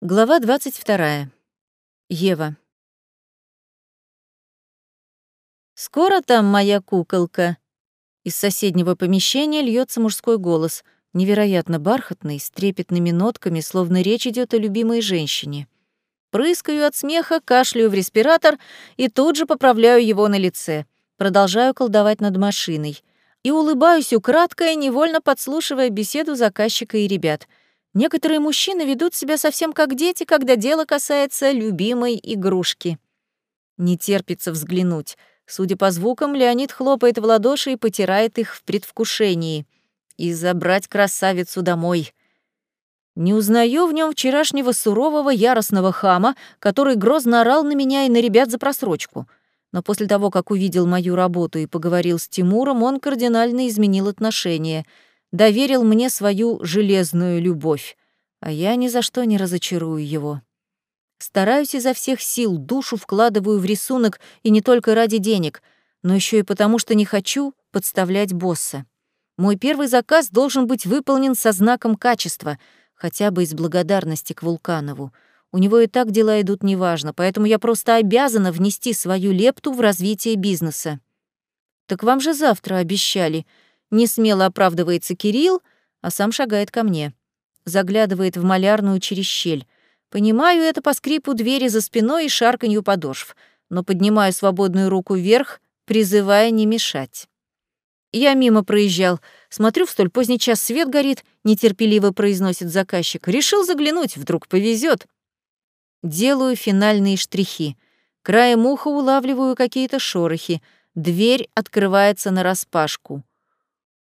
Глава 22. Ева. «Скоро там моя куколка?» Из соседнего помещения льется мужской голос, невероятно бархатный, с трепетными нотками, словно речь идет о любимой женщине. Прыскаю от смеха, кашляю в респиратор и тут же поправляю его на лице. Продолжаю колдовать над машиной. И улыбаюсь украдкой, невольно подслушивая беседу заказчика и ребят — Некоторые мужчины ведут себя совсем как дети, когда дело касается любимой игрушки. Не терпится взглянуть. Судя по звукам, Леонид хлопает в ладоши и потирает их в предвкушении. И забрать красавицу домой. Не узнаю в нем вчерашнего сурового яростного хама, который грозно орал на меня и на ребят за просрочку. Но после того, как увидел мою работу и поговорил с Тимуром, он кардинально изменил отношения — доверил мне свою железную любовь, а я ни за что не разочарую его. Стараюсь изо всех сил, душу вкладываю в рисунок и не только ради денег, но еще и потому, что не хочу подставлять босса. Мой первый заказ должен быть выполнен со знаком качества, хотя бы из благодарности к Вулканову. У него и так дела идут неважно, поэтому я просто обязана внести свою лепту в развитие бизнеса. «Так вам же завтра обещали», не смело оправдывается Кирилл, а сам шагает ко мне. Заглядывает в малярную через щель. Понимаю это по скрипу двери за спиной и шарканью подошв, но поднимаю свободную руку вверх, призывая не мешать. Я мимо проезжал. Смотрю, в столь поздний час свет горит, нетерпеливо произносит заказчик. Решил заглянуть, вдруг повезет. Делаю финальные штрихи. Краем уха улавливаю какие-то шорохи. Дверь открывается нараспашку.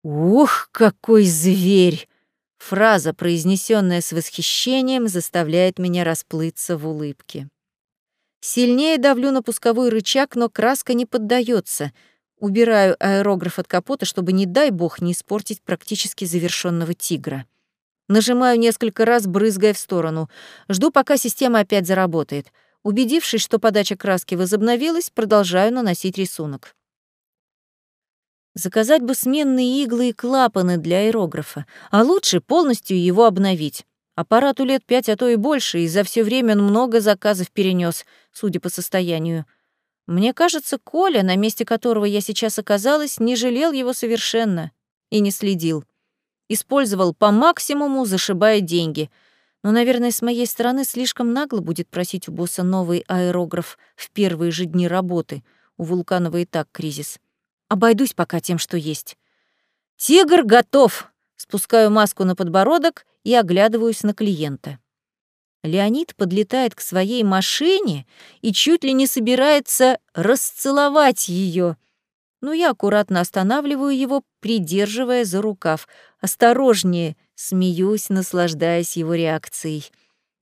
«Ух, какой зверь!» Фраза, произнесенная с восхищением, заставляет меня расплыться в улыбке. Сильнее давлю на пусковой рычаг, но краска не поддается. Убираю аэрограф от капота, чтобы, не дай бог, не испортить практически завершенного тигра. Нажимаю несколько раз, брызгая в сторону. Жду, пока система опять заработает. Убедившись, что подача краски возобновилась, продолжаю наносить рисунок. Заказать бы сменные иглы и клапаны для аэрографа, а лучше полностью его обновить. Аппарату лет пять, а то и больше, и за все время он много заказов перенес, судя по состоянию. Мне кажется, Коля, на месте которого я сейчас оказалась, не жалел его совершенно и не следил. Использовал по максимуму, зашибая деньги. Но, наверное, с моей стороны слишком нагло будет просить у босса новый аэрограф в первые же дни работы. У Вулканова и так кризис. Обойдусь пока тем, что есть. «Тигр готов!» Спускаю маску на подбородок и оглядываюсь на клиента. Леонид подлетает к своей машине и чуть ли не собирается расцеловать ее. Но я аккуратно останавливаю его, придерживая за рукав. Осторожнее, смеюсь, наслаждаясь его реакцией.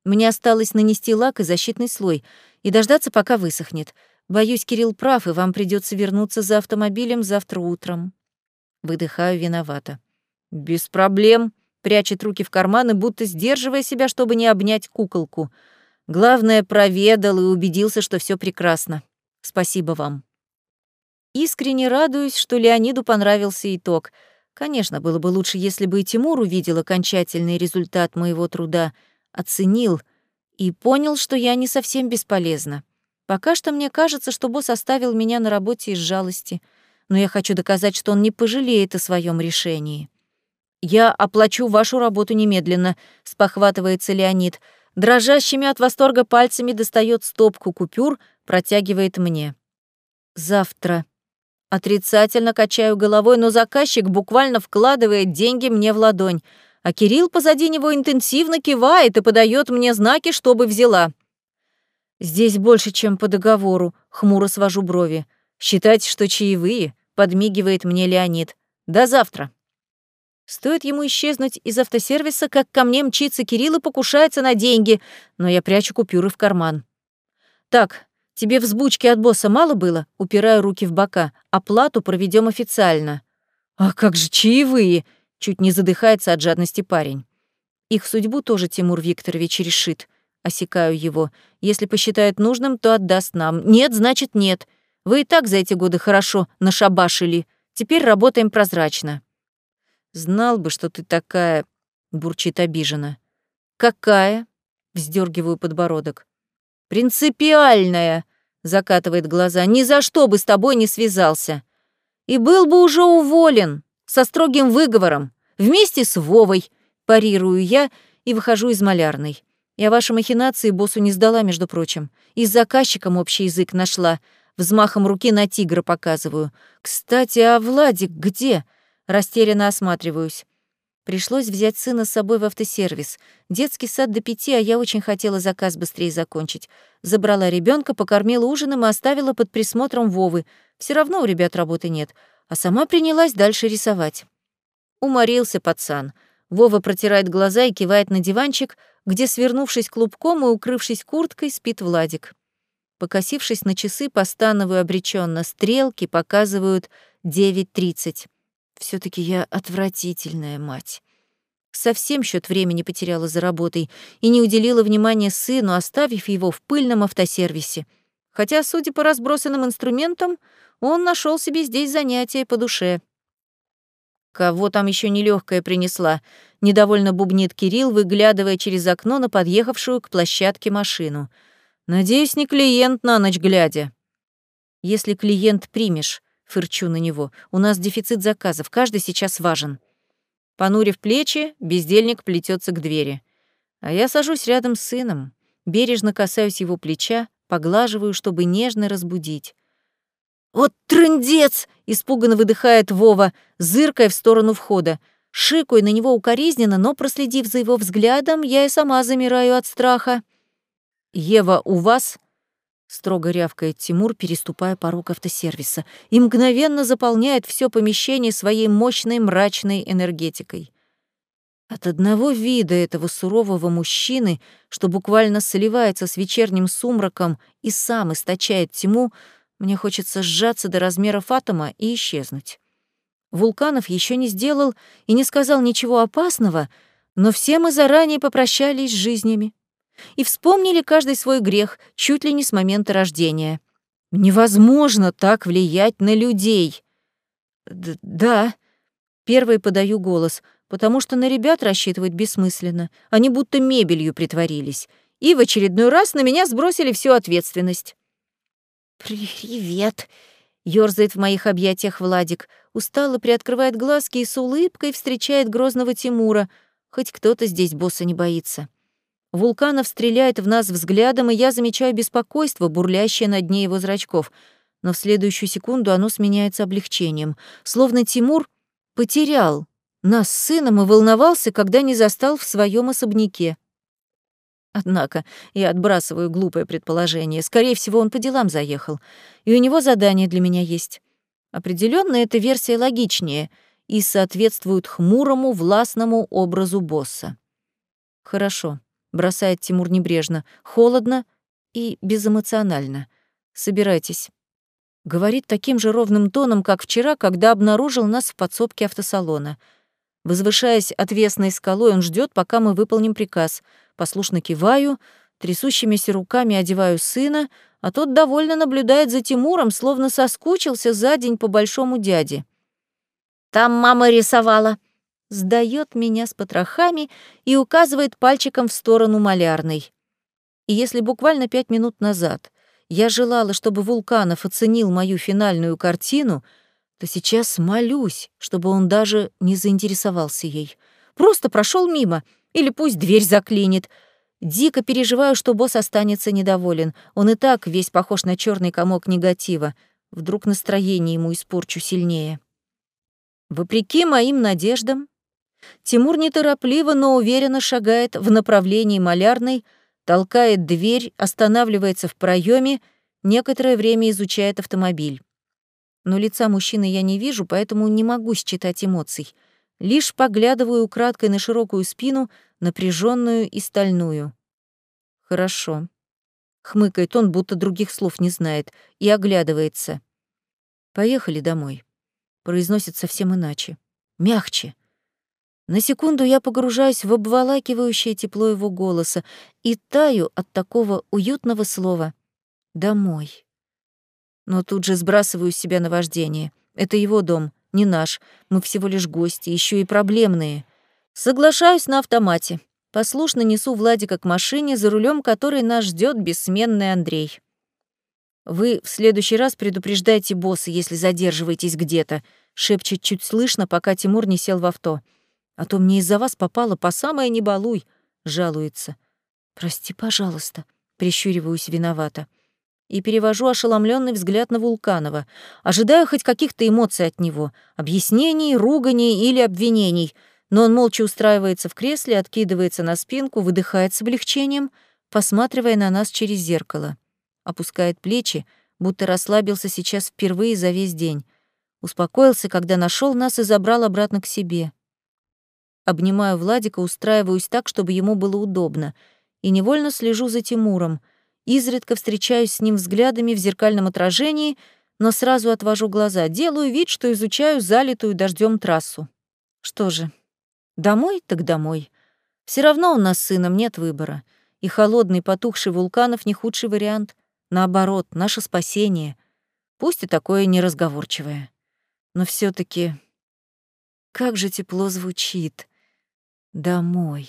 Мне осталось нанести лак и защитный слой и дождаться, пока высохнет — Боюсь, Кирилл прав, и вам придется вернуться за автомобилем завтра утром. Выдыхаю виновато. Без проблем. Прячет руки в карманы, будто сдерживая себя, чтобы не обнять куколку. Главное, проведал и убедился, что все прекрасно. Спасибо вам. Искренне радуюсь, что Леониду понравился итог. Конечно, было бы лучше, если бы и Тимур увидел окончательный результат моего труда, оценил и понял, что я не совсем бесполезна. Пока что мне кажется, что босс оставил меня на работе из жалости, но я хочу доказать, что он не пожалеет о своем решении. «Я оплачу вашу работу немедленно», — спохватывается Леонид. Дрожащими от восторга пальцами достает стопку купюр, протягивает мне. «Завтра». Отрицательно качаю головой, но заказчик буквально вкладывает деньги мне в ладонь, а Кирилл позади него интенсивно кивает и подает мне знаки, чтобы взяла. «Здесь больше, чем по договору», — хмуро свожу брови. «Считайте, что чаевые», — подмигивает мне Леонид. «До завтра». Стоит ему исчезнуть из автосервиса, как ко мне мчится Кирилл и покушается на деньги, но я прячу купюры в карман. «Так, тебе взбучки от босса мало было?» Упираю руки в бока. «Оплату проведем официально». «А как же чаевые?» Чуть не задыхается от жадности парень. Их судьбу тоже Тимур Викторович решит. Осекаю его. Если посчитает нужным, то отдаст нам. Нет, значит нет. Вы и так за эти годы хорошо нашабашили. Теперь работаем прозрачно. Знал бы, что ты такая, бурчит обиженно. Какая? Вздергиваю подбородок. «Принципиальная!» — закатывает глаза. «Ни за что бы с тобой не связался. И был бы уже уволен, со строгим выговором, вместе с Вовой», — парирую я и выхожу из малярной. Я ваши махинации боссу не сдала, между прочим. И с заказчиком общий язык нашла. Взмахом руки на тигра показываю. Кстати, а Владик где? Растерянно осматриваюсь. Пришлось взять сына с собой в автосервис. Детский сад до пяти, а я очень хотела заказ быстрее закончить. Забрала ребенка, покормила ужином и оставила под присмотром Вовы. Все равно у ребят работы нет. А сама принялась дальше рисовать. Уморился пацан. Вова протирает глаза и кивает на диванчик, где, свернувшись клубком и укрывшись курткой, спит Владик. Покосившись на часы, постановую обреченно. Стрелки показывают 9.30. все таки я отвратительная мать. Совсем счет времени потеряла за работой и не уделила внимания сыну, оставив его в пыльном автосервисе. Хотя, судя по разбросанным инструментам, он нашел себе здесь занятие по душе. Кого там еще нелегкая принесла? Недовольно бубнит Кирилл, выглядывая через окно на подъехавшую к площадке машину. Надеюсь, не клиент на ночь глядя. Если клиент примешь, фырчу на него. У нас дефицит заказов, каждый сейчас важен. Понурив плечи, бездельник плетется к двери. А я сажусь рядом с сыном, бережно касаюсь его плеча, поглаживаю, чтобы нежно разбудить. «Вот трындец!» — испуганно выдыхает Вова, зыркая в сторону входа. Шикаю на него укоризненно, но, проследив за его взглядом, я и сама замираю от страха. «Ева, у вас?» — строго рявкает Тимур, переступая порог автосервиса, и мгновенно заполняет все помещение своей мощной мрачной энергетикой. От одного вида этого сурового мужчины, что буквально сливается с вечерним сумраком и сам источает тьму, мне хочется сжаться до размеров атома и исчезнуть. Вулканов еще не сделал и не сказал ничего опасного, но все мы заранее попрощались с жизнями и вспомнили каждый свой грех чуть ли не с момента рождения. Невозможно так влиять на людей. Д да, первый подаю голос, потому что на ребят рассчитывать бессмысленно. Они будто мебелью притворились. И в очередной раз на меня сбросили всю ответственность. «Привет!» — ёрзает в моих объятиях Владик. Устало приоткрывает глазки и с улыбкой встречает грозного Тимура. Хоть кто-то здесь босса не боится. Вулканов стреляет в нас взглядом, и я замечаю беспокойство, бурлящее на дне его зрачков. Но в следующую секунду оно сменяется облегчением. Словно Тимур потерял нас с сыном и волновался, когда не застал в своем особняке. Однако я отбрасываю глупое предположение. Скорее всего, он по делам заехал. И у него задание для меня есть. Определенно, эта версия логичнее и соответствует хмурому, властному образу босса. «Хорошо», — бросает Тимур небрежно, холодно и безэмоционально. «Собирайтесь». Говорит таким же ровным тоном, как вчера, когда обнаружил нас в подсобке автосалона. Возвышаясь отвесной скалой, он ждет, пока мы выполним приказ — Послушно киваю, трясущимися руками одеваю сына, а тот довольно наблюдает за Тимуром, словно соскучился за день по большому дяде. «Там мама рисовала», сдаёт меня с потрохами и указывает пальчиком в сторону малярной. И если буквально пять минут назад я желала, чтобы Вулканов оценил мою финальную картину, то сейчас молюсь, чтобы он даже не заинтересовался ей. Просто прошел мимо — или пусть дверь заклинит. Дико переживаю, что босс останется недоволен. Он и так весь похож на черный комок негатива. Вдруг настроение ему испорчу сильнее. Вопреки моим надеждам, Тимур неторопливо, но уверенно шагает в направлении малярной, толкает дверь, останавливается в проеме, некоторое время изучает автомобиль. Но лица мужчины я не вижу, поэтому не могу считать эмоций — Лишь поглядываю украдкой на широкую спину, напряженную и стальную. «Хорошо», — хмыкает он, будто других слов не знает, и оглядывается. «Поехали домой», — произносит совсем иначе, мягче. На секунду я погружаюсь в обволакивающее тепло его голоса и таю от такого уютного слова «домой». Но тут же сбрасываю с себя наваждение. Это его дом — не наш. Мы всего лишь гости, еще и проблемные. Соглашаюсь на автомате. Послушно несу Владика к машине, за рулем которой нас ждет бессменный Андрей. «Вы в следующий раз предупреждайте босса, если задерживаетесь где-то», — шепчет чуть слышно, пока Тимур не сел в авто. «А то мне из-за вас попало по самое не балуй», — жалуется. «Прости, пожалуйста», — прищуриваюсь виновата. И перевожу ошеломленный взгляд на Вулканова. Ожидаю хоть каких-то эмоций от него, объяснений, руганий или обвинений, но он молча устраивается в кресле, откидывается на спинку, выдыхает с облегчением, посматривая на нас через зеркало опускает плечи, будто расслабился сейчас впервые за весь день. Успокоился, когда нашел нас и забрал обратно к себе. Обнимаю Владика, устраиваюсь так, чтобы ему было удобно, и невольно слежу за Тимуром. Изредка встречаюсь с ним взглядами в зеркальном отражении, но сразу отвожу глаза, делаю вид, что изучаю залитую дождем трассу. Что же, домой так домой. Все равно у нас с сыном нет выбора, и холодный потухший вулканов не худший вариант. Наоборот, наше спасение. Пусть и такое неразговорчивое. Но все таки как же тепло звучит. Домой.